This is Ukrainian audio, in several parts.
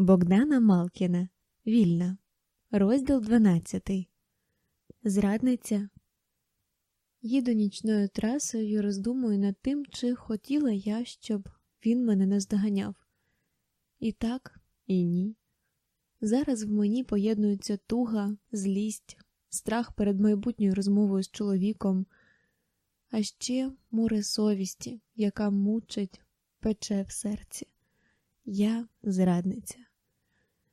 Богдана Малкіна. Вільна. Розділ 12. Зрадниця. Їду нічною трасою і роздумую над тим, чи хотіла я, щоб він мене наздоганяв. І так, і ні. Зараз в мені поєднуються туга, злість, страх перед майбутньою розмовою з чоловіком, а ще море совісті, яка мучить, пече в серці. Я зрадниця.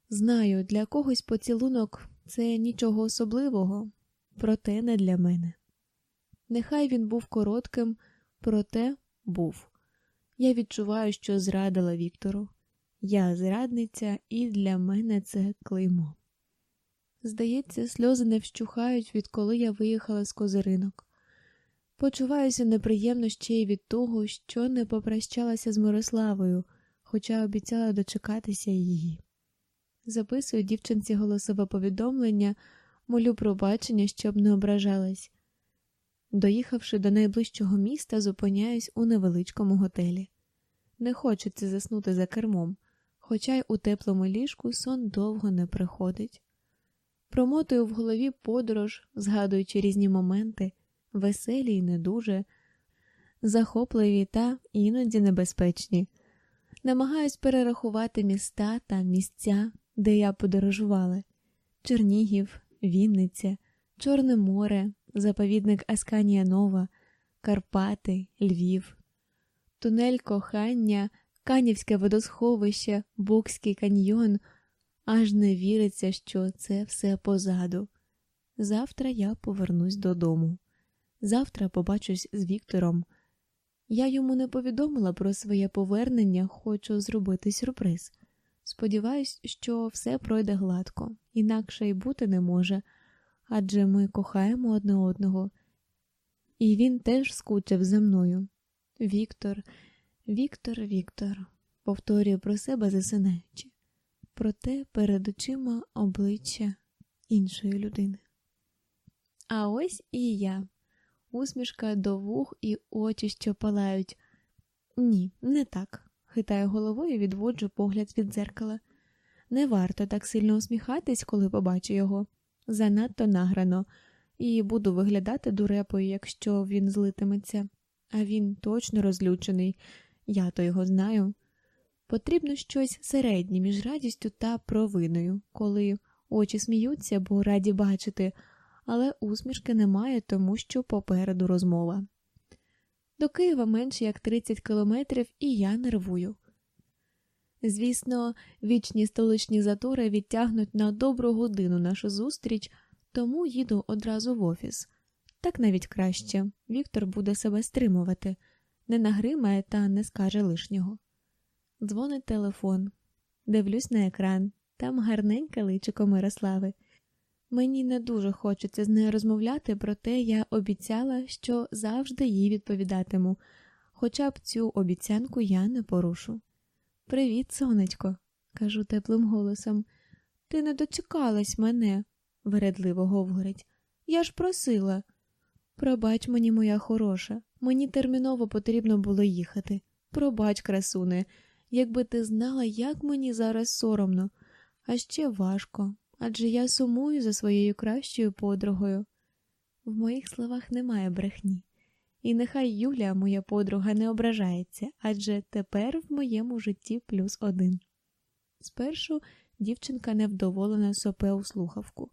Знаю, для когось поцілунок це нічого особливого, проте не для мене. Нехай він був коротким, проте був. Я відчуваю, що зрадила Віктору. Я зрадниця, і для мене це клеймо. Здається, сльози не вщухають, відколи я виїхала з козиринок. Почуваюся неприємно ще й від того, що не попрощалася з Мирославою, хоча обіцяла дочекатися її. Записую дівчинці голосове повідомлення, молю пробачення, щоб не ображалась. Доїхавши до найближчого міста, зупиняюсь у невеличкому готелі. Не хочеться заснути за кермом, хоча й у теплому ліжку сон довго не приходить. Промотую в голові подорож, згадуючи різні моменти, веселі й не дуже, захопливі та іноді небезпечні. Намагаюсь перерахувати міста та місця, де я подорожувала: Чернігів, Вінниця, Чорне море, заповідник Асканія Нова, Карпати, Львів, Тунель кохання, Канівське водосховище, Букський каньйон. Аж не віриться, що це все позаду. Завтра я повернусь додому. Завтра побачусь з Віктором. Я йому не повідомила про своє повернення, хочу зробити сюрприз. Сподіваюсь, що все пройде гладко, інакше й бути не може, адже ми кохаємо одне одного, і він теж скучив за мною. Віктор, Віктор, Віктор, повторюю про себе засинаючи, проте перед очима обличчя іншої людини. А ось і я, усмішка до вух і очі, що палають. Ні, не так. Хитаю головою відводжу погляд від дзеркала. Не варто так сильно усміхатись, коли побачу його. Занадто награно, і буду виглядати дурепою, якщо він злитиметься. А він точно розлючений, я то його знаю. Потрібно щось середнє між радістю та провиною, коли очі сміються, бо раді бачити, але усмішки немає, тому що попереду розмова. До Києва менше як 30 кілометрів, і я нервую. Звісно, вічні столичні затори відтягнуть на добру годину нашу зустріч, тому їду одразу в офіс. Так навіть краще Віктор буде себе стримувати, не нагримає та не скаже лишнього. Дзвонить телефон, дивлюсь на екран, там гарненьке личико Мирослави. Мені не дуже хочеться з нею розмовляти, проте я обіцяла, що завжди їй відповідатиму, хоча б цю обіцянку я не порушу. Привіт, сонечко, кажу теплим голосом. Ти не дочекалась мене, вередливо говорить. Я ж просила. Пробач мені, моя хороша, мені терміново потрібно було їхати. Пробач, красуне, якби ти знала, як мені зараз соромно, а ще важко, адже я сумую за своєю кращою подругою. В моїх словах немає брехні, і нехай Юля, моя подруга, не ображається, адже тепер в моєму житті плюс один. Спершу дівчинка невдоволена сопе у слухавку,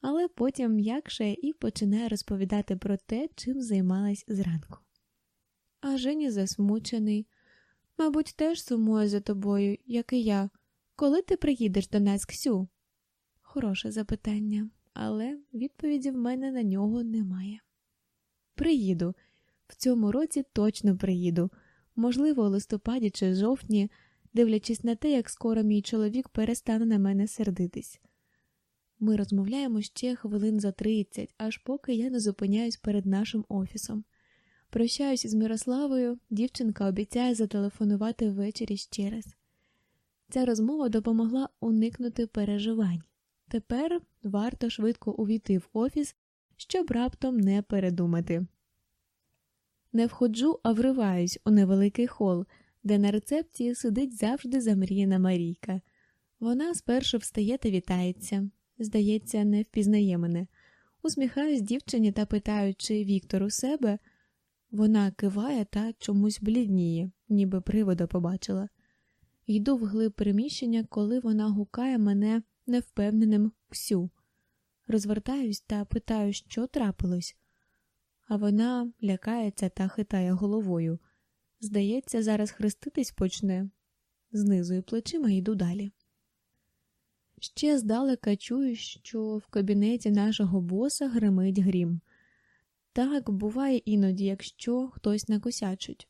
але потім м'якше і починає розповідати про те, чим займалась зранку. А Жені засмучений, мабуть, теж сумує за тобою, як і я. Коли ти приїдеш до нас, Ксю? Хороше запитання, але відповіді в мене на нього немає. Приїду, в цьому році точно приїду, можливо, у листопаді чи жовтні, дивлячись на те, як скоро мій чоловік перестане на мене сердитись. Ми розмовляємо ще хвилин за тридцять, аж поки я не зупиняюсь перед нашим офісом. Прощаюсь з Мирославою, дівчинка обіцяє зателефонувати ввечері ще раз. Ця розмова допомогла уникнути переживань. Тепер варто швидко увійти в офіс, щоб раптом не передумати. Не входжу, а вриваюсь у невеликий хол, де на рецепції сидить завжди замріяна Марійка. Вона спершу встає та вітається. Здається, не впізнає мене. Усміхаюсь дівчині та питаю, чи Віктор у себе. Вона киває та чомусь блідніє, ніби привода побачила. Йду вглиб приміщення, коли вона гукає мене невпевненим всю. Розвертаюсь та питаю, що трапилось. А вона лякається та хитає головою. Здається, зараз хреститись почне. Знизую плечима йду далі. Ще здалека чую, що в кабінеті нашого боса гримить грім. Так буває іноді, якщо хтось накосячить.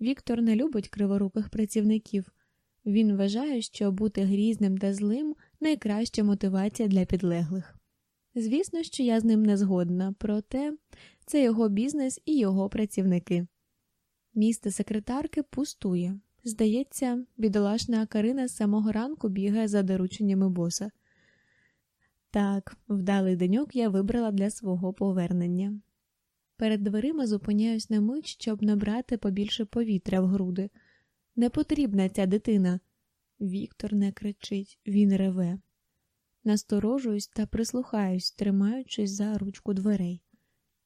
Віктор не любить криворуких працівників. Він вважає, що бути грізним та злим найкраща мотивація для підлеглих. Звісно, що я з ним не згодна, проте це його бізнес і його працівники. Місце секретарки пустує. Здається, бідолашна Карина з самого ранку бігає за дорученнями боса. Так, вдалий деньок я вибрала для свого повернення. Перед дверима зупиняюсь на мить, щоб набрати побільше повітря в груди. Не потрібна ця дитина. Віктор не кричить, він реве. Насторожуюсь та прислухаюсь, тримаючись за ручку дверей.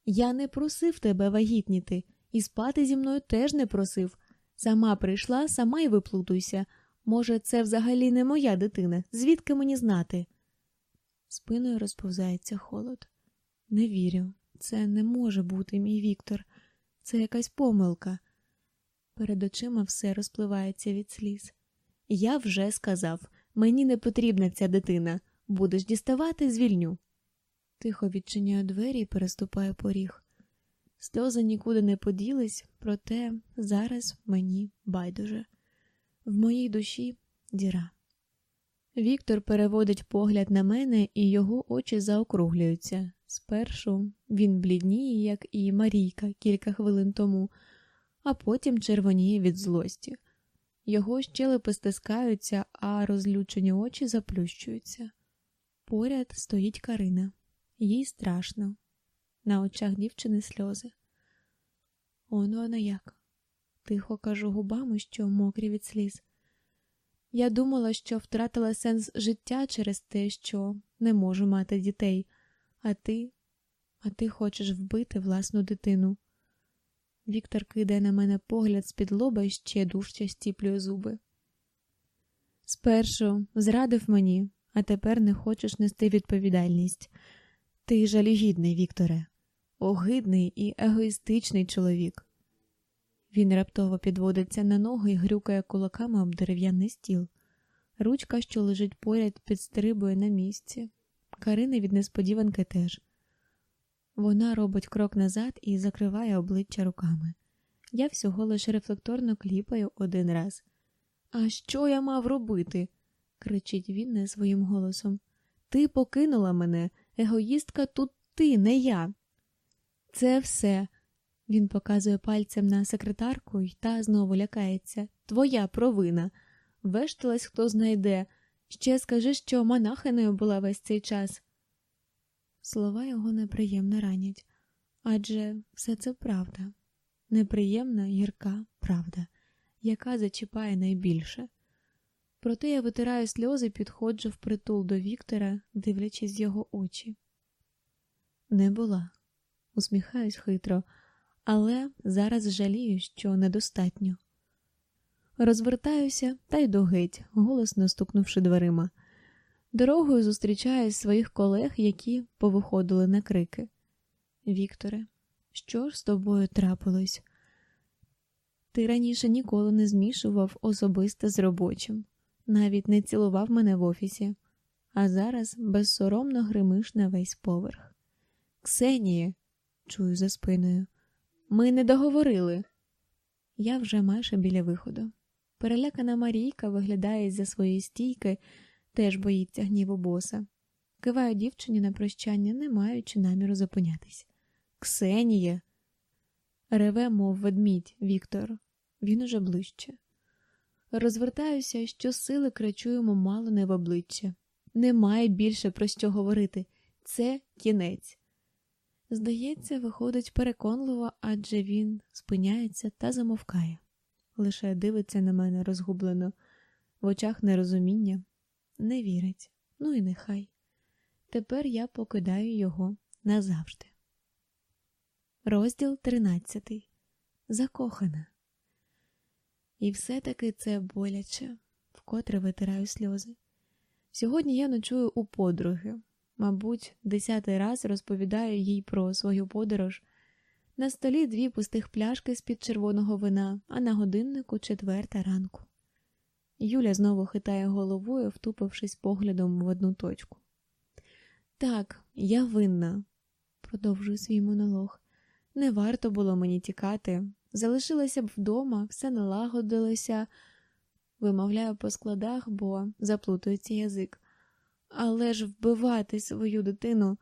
Я не просив тебе вагітніти, і спати зі мною теж не просив. Сама прийшла, сама й виплутуйся. Може, це взагалі не моя дитина, звідки мені знати? Спиною розповзається холод. Не вірю, це не може бути, мій Віктор, це якась помилка. Перед очима все розпливається від сліз. Я вже сказав мені не потрібна ця дитина. Будеш діставати, звільню. Тихо відчиняю двері і переступаю поріг. Сльози нікуди не поділись, проте зараз мені байдуже. В моїй душі діра. Віктор переводить погляд на мене, і його очі заокруглюються. Спершу він блідніє, як і Марійка кілька хвилин тому, а потім червоніє від злості. Його щелепи стискаються, а розлючені очі заплющуються. Поряд стоїть Карина, їй страшно. На очах дівчини сльози. Он вона як. Тихо кажу губами, що мокрі від сліз. Я думала, що втратила сенс життя через те, що не можу мати дітей, а ти, а ти хочеш вбити власну дитину. Віктор кидає на мене погляд з-під лоба і ще дужче стіплює зуби. Спершу зрадив мені, а тепер не хочеш нести відповідальність. Ти жалюгідний, Вікторе, огидний і егоїстичний чоловік. Він раптово підводиться на ноги і грюкає кулаками об дерев'яний стіл. Ручка, що лежить поряд, підстрибує на місці. Карина від несподіванки теж. Вона робить крок назад і закриває обличчя руками. Я всього лише рефлекторно кліпаю один раз. А що я мав робити? кричить він не своїм голосом. Ти покинула мене, егоїстка тут ти, не я. Це все. Він показує пальцем на секретарку й та знову лякається. Твоя провина. Вешталась, хто знайде. Ще скажи, що монахиною була весь цей час. Слова його неприємно ранять, адже все це правда, неприємна гірка правда, яка зачіпає найбільше. Проте я витираю сльози, підходжу в притул до Віктора, дивлячись його очі. Не була, усміхаюсь хитро, але зараз жалію, що недостатньо. Розвертаюся та йду геть, голосно стукнувши дверима. Дорогою зустрічаю своїх колег, які повиходили на крики. Вікторе, що ж з тобою трапилось? Ти раніше ніколи не змішував особисте з робочим, навіть не цілував мене в офісі, а зараз безсоромно гримиш на весь поверх. Ксеніє, чую за спиною, ми не договорили. Я вже майже біля виходу. Перелякана Марійка виглядає з-за своєї стійки теж боїться гніву боса. Киваю дівчині на прощання, не маючи наміру зупинятись. Ксенія. Реве, мов ведмідь, Віктор. Він уже ближче. Розвертаюся, що сили кричу йому мало не в обличчя. Немає більше про що говорити. Це кінець. Здається, виходить переконливо, адже він спиняється та замовкає. Лише дивиться на мене розгублено, в очах нерозуміння, не вірить. Ну і нехай. Тепер я покидаю його назавжди. Розділ 13. Закохана. І все-таки це боляче, вкотре витираю сльози. Сьогодні я ночую у подруги. Мабуть, десятий раз розповідаю їй про свою подорож. На столі дві пустих пляшки з-під червоного вина, а на годиннику четверта ранку. Юля знову хитає головою, втупившись поглядом в одну точку. Так, я винна, продовжую свій монолог. Не варто було мені тікати. Залишилася б вдома, все налагодилося, вимовляю по складах, бо заплутується язик. Але ж вбивати свою дитину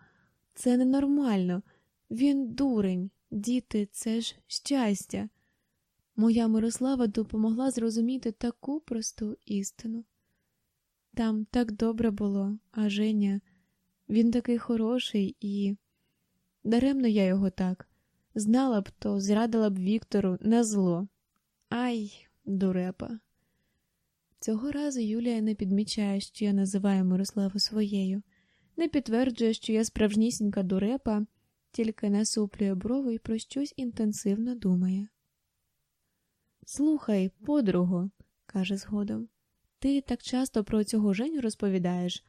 це ненормально. Він дурень, діти, це ж щастя. Моя Мирослава допомогла зрозуміти таку просту істину. Там так добре було, а Женя, він такий хороший і даремно я його так. Знала б, то зрадила б Віктору на зло. Ай, дурепа. Цього разу Юлія не підмічає, що я називаю Мирославу своєю, не підтверджує, що я справжнісінька дурепа, тільки насуплює брови і про щось інтенсивно думає. Слухай, подруго, каже згодом, ти так часто про цього Женю розповідаєш,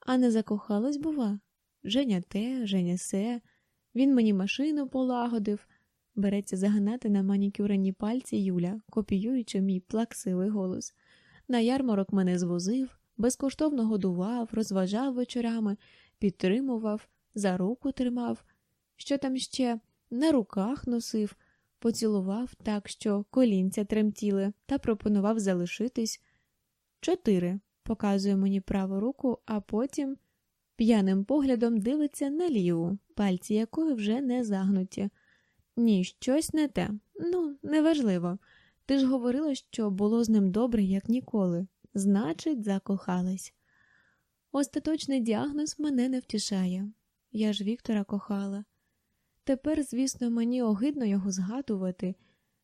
а не закохалась, бува? Женя те, Женя се. Він мені машину полагодив, береться загнати на манікюрені пальці Юля, копіюючи мій плаксивий голос. На ярмарок мене звозив, безкоштовно годував, розважав вечорами, підтримував, за руку тримав, що там ще на руках носив, поцілував так, що колінця тремтіли, та пропонував залишитись. Чотири. Показує мені праву руку, а потім п'яним поглядом дивиться на ліву, пальці якої вже не загнуті. Ні, щось не те. Ну, неважливо. Ти ж говорила, що було з ним добре, як ніколи. Значить, закохалась. Остаточний діагноз мене не втішає. Я ж Віктора кохала. Тепер, звісно, мені огидно його згадувати.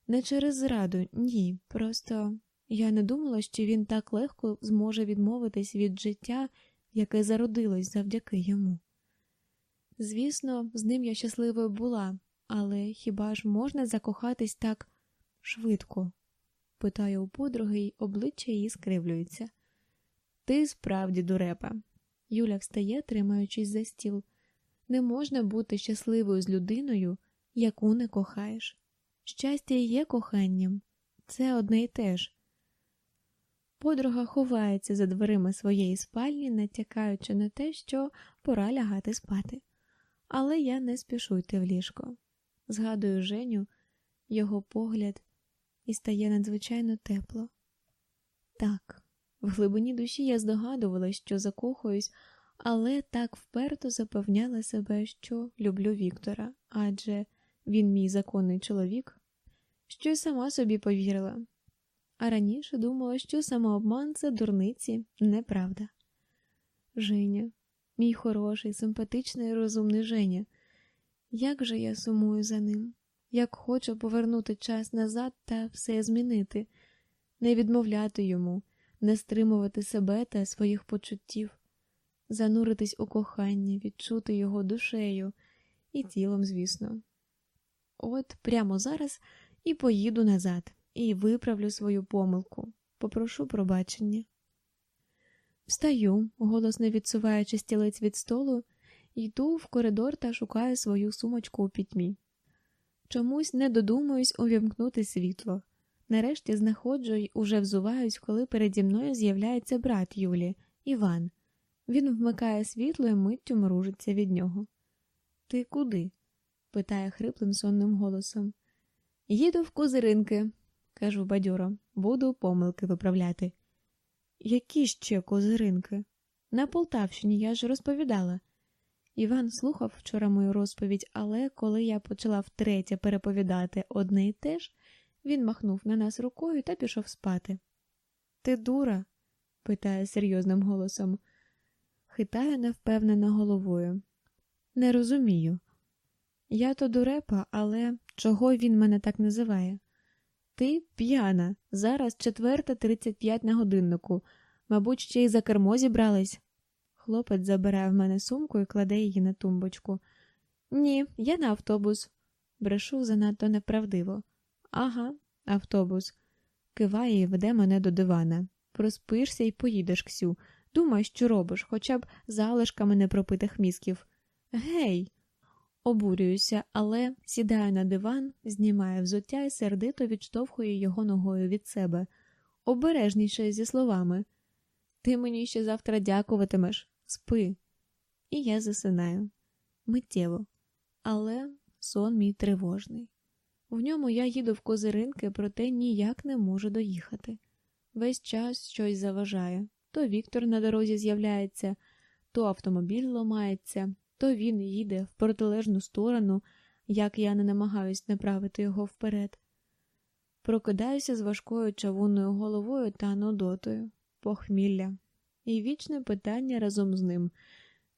Не через зраду, ні. Просто я не думала, що він так легко зможе відмовитись від життя яке зародилось завдяки йому. Звісно, з ним я щасливою була, але хіба ж можна закохатись так швидко? питаю у подруги, й обличчя її скривлюється. Ти справді дурепа. Юля встає, тримаючись за стіл. Не можна бути щасливою з людиною, яку не кохаєш. Щастя є коханням, це одне й те ж. Подруга ховається за дверима своєї спальні, натякаючи на те, що пора лягати спати. Але я не спішу йти в ліжко. Згадую Женю, його погляд, і стає надзвичайно тепло. Так, в глибині душі я здогадувалась, що закохуюсь, але так вперто запевняла себе, що люблю Віктора, адже він мій законний чоловік, що й сама собі повірила. А раніше думала, що самообман це дурниці, неправда. Женя, мій хороший, симпатичний розумний Женя, як же я сумую за ним, як хочу повернути час назад та все змінити, не відмовляти йому, не стримувати себе та своїх почуттів, зануритись у кохання, відчути його душею і тілом, звісно. От прямо зараз і поїду назад і виправлю свою помилку, попрошу пробачення. Встаю, голосно відсуваючи стілець від столу, йду в коридор та шукаю свою сумочку у пітьмі. Чомусь не додумуюсь увімкнути світло. Нарешті знаходжу й уже взуваюсь, коли переді мною з'являється брат Юлі, Іван. Він вмикає світло і миттю мружиться від нього. Ти куди? питає хриплим сонним голосом. Їду в козиринки, кажу бадьоро, буду помилки виправляти. Які ще козиринки? На Полтавщині я ж розповідала. Іван слухав вчора мою розповідь, але коли я почала втретє переповідати одне і те ж, він махнув на нас рукою та пішов спати. Ти дура? питає серйозним голосом. Хитаю невпевнено головою. Не розумію. Я то дурепа, але чого він мене так називає? Ти п'яна. Зараз четверта тридцять п'ять на годиннику. Мабуть, ще й за кермо зібрались. Хлопець забирає в мене сумку і кладе її на тумбочку. Ні, я на автобус. Брешу занадто неправдиво. Ага, автобус. Киває і веде мене до дивана. Проспишся і поїдеш, Ксю. Думай, що робиш, хоча б залишками непропитих мізків. Гей. Обурююся, але сідаю на диван, знімаю взуття і сердито відштовхую його ногою від себе, обережніше зі словами Ти мені ще завтра дякуватимеш, спи. І я засинаю миттєво, але сон мій тривожний. В ньому я їду в козиринки, проте ніяк не можу доїхати. Весь час щось заважає то Віктор на дорозі з'являється, то автомобіль ламається, то він їде в протилежну сторону, як я не намагаюсь направити його вперед. Прокидаюся з важкою чавунною головою та нудотою, похмілля, і вічне питання разом з ним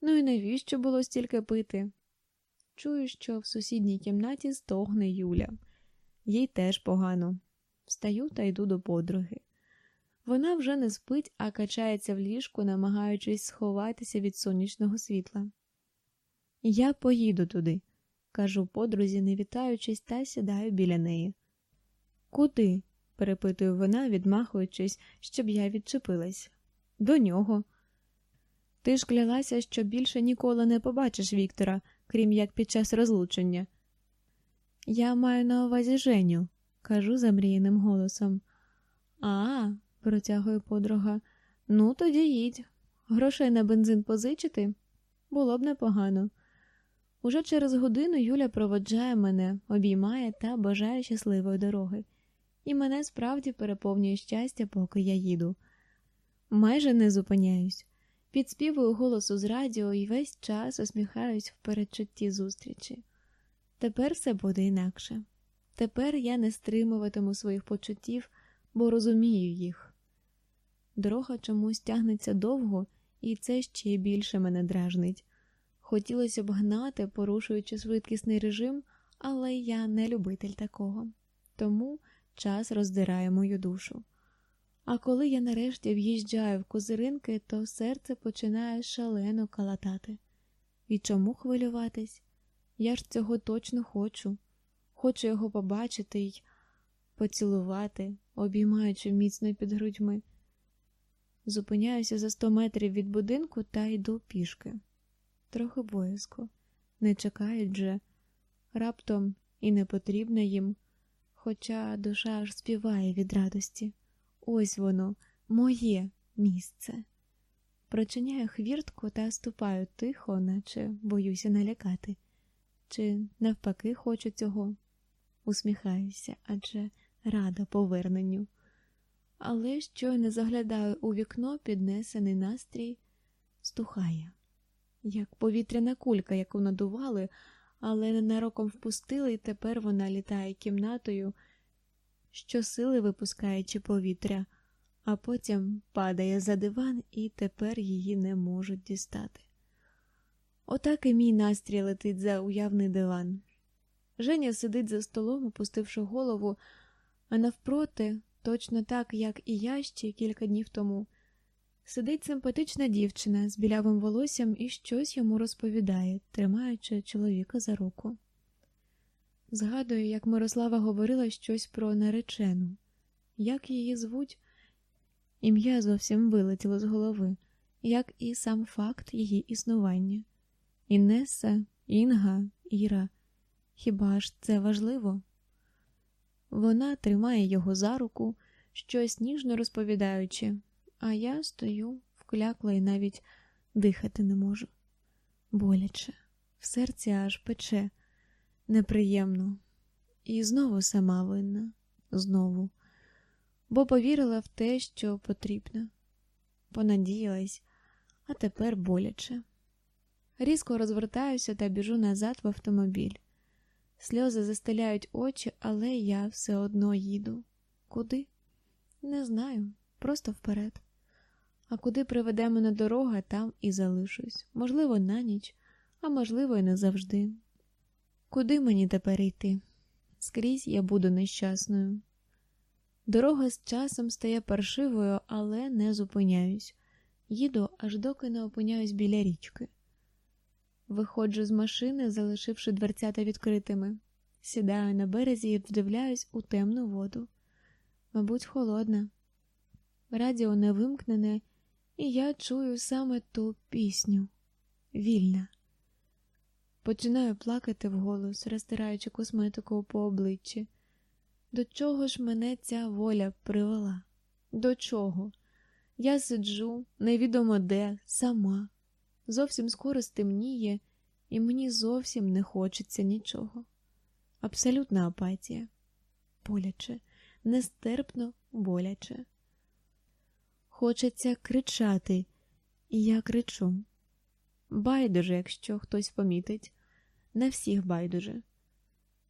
ну і навіщо було стільки пити? Чую, що в сусідній кімнаті стогне Юля, їй теж погано. Встаю та йду до подруги. Вона вже не спить, а качається в ліжку, намагаючись сховатися від сонячного світла. Я поїду туди, кажу подрузі, не вітаючись, та сідаю біля неї. Куди? перепитує вона, відмахуючись, щоб я відчепилась. До нього. Ти ж клялася, що більше ніколи не побачиш Віктора, крім як під час розлучення. Я маю на увазі Женю, кажу замріяним голосом. А, протягує подруга. Ну, тоді їдь. Грошей на бензин позичити було б непогано. Уже через годину Юля проводжає мене, обіймає та бажає щасливої дороги, і мене справді переповнює щастя, поки я їду. Майже не зупиняюсь, підспівую голосу з радіо і весь час усміхаюсь в передчутті зустрічі. Тепер все буде інакше. Тепер я не стримуватиму своїх почуттів, бо розумію їх. Дорога чомусь тягнеться довго, і це ще більше мене дражнить. Хотілося б гнати, порушуючи швидкісний режим, але я не любитель такого, тому час роздирає мою душу. А коли я нарешті в'їжджаю в козиринки, то серце починає шалено калатати. І чому хвилюватись? Я ж цього точно хочу, хочу його побачити й поцілувати, обіймаючи міцно під грудьми. Зупиняюся за сто метрів від будинку та йду пішки. Трохи боязко, не чекають же, раптом і не потрібно їм, хоча душа аж співає від радості. Ось воно, моє місце. Прочиняю хвіртку та ступаю тихо, наче боюся налякати. Чи навпаки хочу цього? Усміхаюся, адже рада поверненню але щойно заглядаю у вікно, піднесений настрій стухає, як повітряна кулька, яку надували, але ненароком впустили, і тепер вона літає кімнатою, щосили випускаючи повітря, а потім падає за диван, і тепер її не можуть дістати. Отак і мій настрій летить за уявний диван. Женя сидить за столом, опустивши голову, а навпроти точно так, як і я ще кілька днів тому. Сидить симпатична дівчина з білявим волоссям і щось йому розповідає, тримаючи чоловіка за руку. Згадую, як Мирослава говорила щось про наречену, як її звуть, ім'я зовсім вилетіло з голови, як і сам факт її існування. Інеса, Інга, Іра. Хіба ж це важливо? Вона тримає його за руку, щось ніжно розповідаючи, а я стою вклякла і навіть дихати не можу. Боляче, в серці аж пече, неприємно, і знову сама винна, знову, бо повірила в те, що потрібно, понадіялась, а тепер боляче. Різко розвертаюся та біжу назад в автомобіль. Сльози застеляють очі, але я все одно їду. Куди? Не знаю, просто вперед. А куди приведе мене дорога, там і залишусь. Можливо, на ніч, а можливо, і не завжди. Куди мені тепер йти? Скрізь я буду нещасною. Дорога з часом стає паршивою, але не зупиняюсь. Їду, аж доки не опиняюсь біля річки. Виходжу з машини, залишивши дверцята відкритими. Сідаю на березі і вдивляюсь у темну воду. Мабуть, холодна. Радіо не вимкнене, і я чую саме ту пісню вільна. Починаю плакати вголос, розтираючи косметику по обличчі. До чого ж мене ця воля привела? До чого? Я сиджу, невідомо де, сама. Зовсім скоро стемніє, і мені зовсім не хочеться нічого. Абсолютна апатія. Боляче, нестерпно боляче. Хочеться кричати, і я кричу. Байдуже, якщо хтось помітить, на всіх байдуже.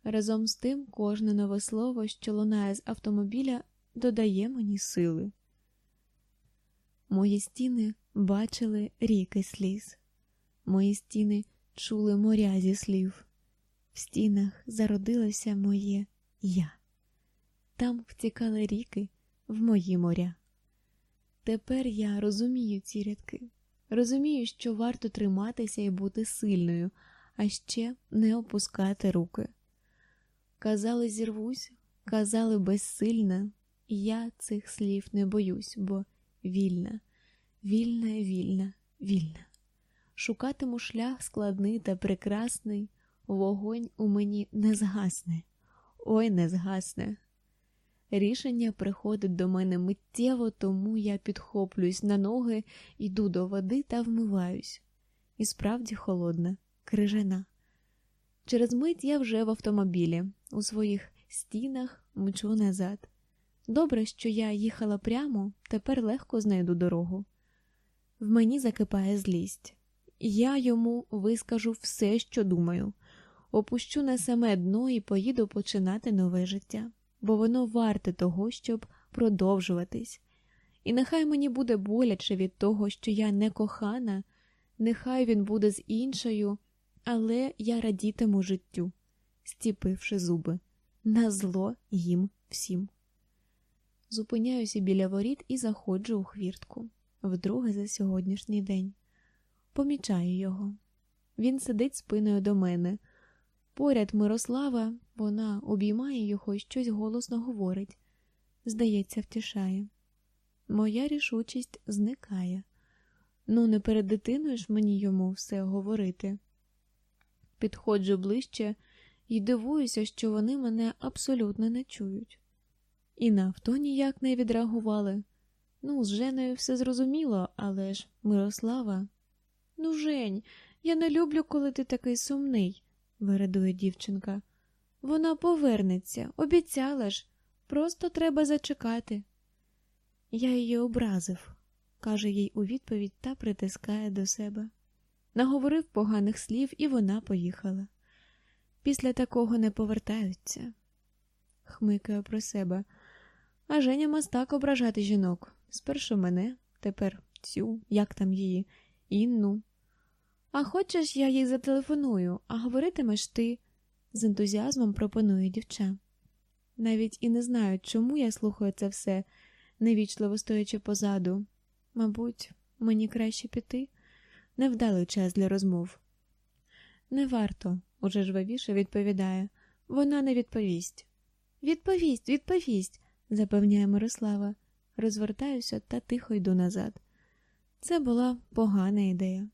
Разом з тим, кожне нове слово, що лунає з автомобіля, додає мені сили. Мої стіни бачили ріки сліз, мої стіни чули моря зі слів. В стінах зародилося моє я. Там втікали ріки в мої моря. Тепер я розумію ці рядки, розумію, що варто триматися і бути сильною, а ще не опускати руки. Казали, зірвусь, казали безсильна, я цих слів не боюсь, бо вільна, вільна, вільна, вільна. Шукатиму шлях складний та прекрасний, вогонь у мені не згасне, ой не згасне. Рішення приходить до мене миттєво, тому я підхоплююсь на ноги, йду до води та вмиваюсь. І справді холодна, крижана. Через мить я вже в автомобілі, у своїх стінах мчу назад. Добре, що я їхала прямо, тепер легко знайду дорогу. В мені закипає злість. Я йому вискажу все, що думаю, опущу на саме дно і поїду починати нове життя, бо воно варте того, щоб продовжуватись. І нехай мені буде боляче від того, що я не кохана, нехай він буде з іншою, але я радітиму життю, стіпивши зуби, на зло їм всім. Зупиняюся біля воріт і заходжу у хвіртку вдруге за сьогоднішній день. Помічаю його. Він сидить спиною до мене. Поряд Мирослава, вона обіймає його і щось голосно говорить. Здається, втішає. Моя рішучість зникає. Ну, не перед дитиною ж мені йому все говорити. Підходжу ближче і дивуюся, що вони мене абсолютно не чують. І на авто ніяк не відреагували. Ну, з Женою все зрозуміло, але ж Мирослава. Ну, Жень, я не люблю, коли ти такий сумний, вирадує дівчинка. Вона повернеться, обіцяла ж, просто треба зачекати. Я її образив, каже їй у відповідь та притискає до себе. Наговорив поганих слів, і вона поїхала. Після такого не повертаються. Хмикаю про себе. А Женя мастак ображати жінок. Спершу мене, тепер цю, як там її, Інну. А хочеш, я їй зателефоную, а говоритимеш ти, з ентузіазмом пропонує дівча. Навіть і не знаю, чому я слухаю це все, невічливо стоячи позаду. Мабуть, мені краще піти. Невдалий час для розмов. Не варто, уже жвавіше відповідає. Вона не відповість. Відповість, відповість, запевняє Мирослава. Розвертаюся та тихо йду назад. Це була погана ідея.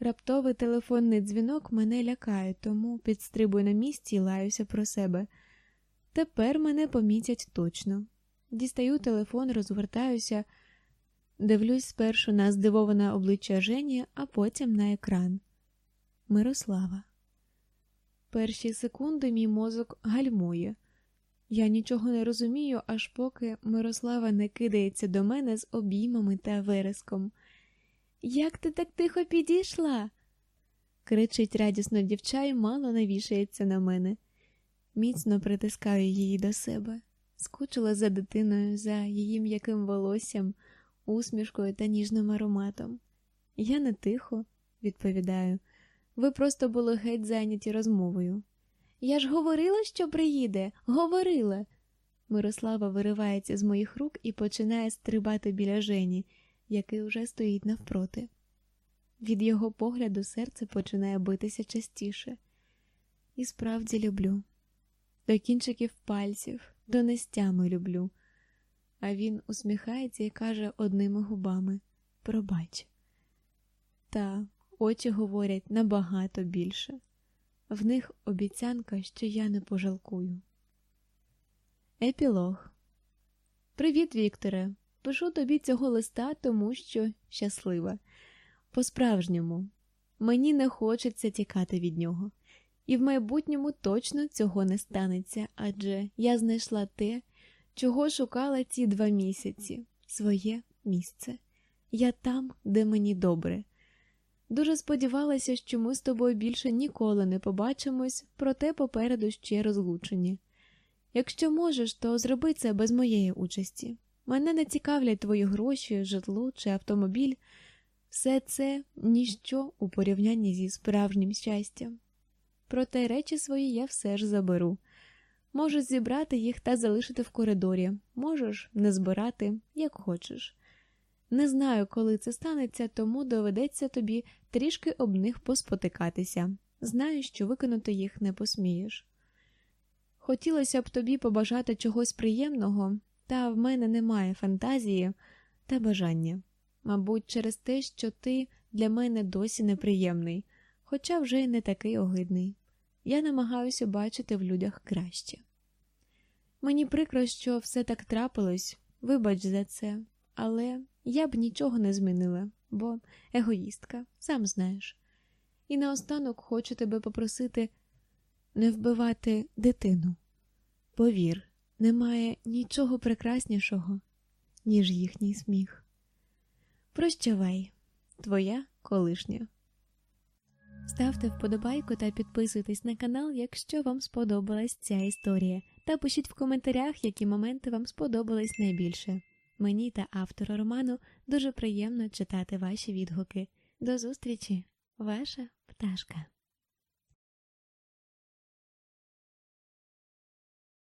Раптовий телефонний дзвінок мене лякає, тому підстрибую на місці і лаюся про себе. Тепер мене помітять точно. Дістаю телефон, розвертаюся, дивлюсь спершу на здивоване обличчя Жені, а потім на екран. Мирослава. Перші секунди мій мозок гальмує. Я нічого не розумію, аж поки Мирослава не кидається до мене з обіймами та вереском. Як ти так тихо підійшла? кричить радісно дівча і мало навішається на мене. Міцно притискаю її до себе, скучила за дитиною, за її м'яким волоссям, усмішкою та ніжним ароматом. Я не тихо, відповідаю, ви просто були геть зайняті розмовою. Я ж говорила, що приїде, говорила. Мирослава виривається з моїх рук і починає стрибати біля Жені, який уже стоїть навпроти. Від його погляду серце починає битися частіше. І справді люблю. До кінчиків пальців, до нестями люблю. А він усміхається і каже одними губами Пробач. Та очі говорять набагато більше. В них обіцянка, що я не пожалкую. Епілог Привіт, Вікторе. Пишу тобі цього листа, тому що щаслива. По-справжньому, мені не хочеться тікати від нього, і в майбутньому точно цього не станеться, адже я знайшла те, чого шукала ці два місяці своє місце. Я там, де мені добре. Дуже сподівалася, що ми з тобою більше ніколи не побачимось, проте попереду ще розлучені. Якщо можеш, то зроби це без моєї участі. Мене не цікавлять твої гроші, житло чи автомобіль. Все це ніщо у порівнянні зі справжнім щастям. Проте речі свої я все ж заберу. Можеш зібрати їх та залишити в коридорі, можеш не збирати, як хочеш. Не знаю, коли це станеться, тому доведеться тобі трішки об них поспотикатися. Знаю, що виконати їх не посмієш. Хотілося б тобі побажати чогось приємного, та в мене немає фантазії та бажання. Мабуть, через те, що ти для мене досі неприємний, хоча вже й не такий огидний. Я намагаюся бачити в людях краще. Мені прикро, що все так трапилось, вибач за це, але я б нічого не змінила, бо егоїстка, сам знаєш. І наостанок хочу тебе попросити не вбивати дитину. Повір, немає нічого прекраснішого, ніж їхній сміх. Прощавай, твоя колишня. Ставте вподобайку та підписуйтесь на канал, якщо вам сподобалась ця історія, та пишіть в коментарях, які моменти вам сподобались найбільше. Мені та автору роману дуже приємно читати ваші відгуки. До зустрічі, ваша пташка.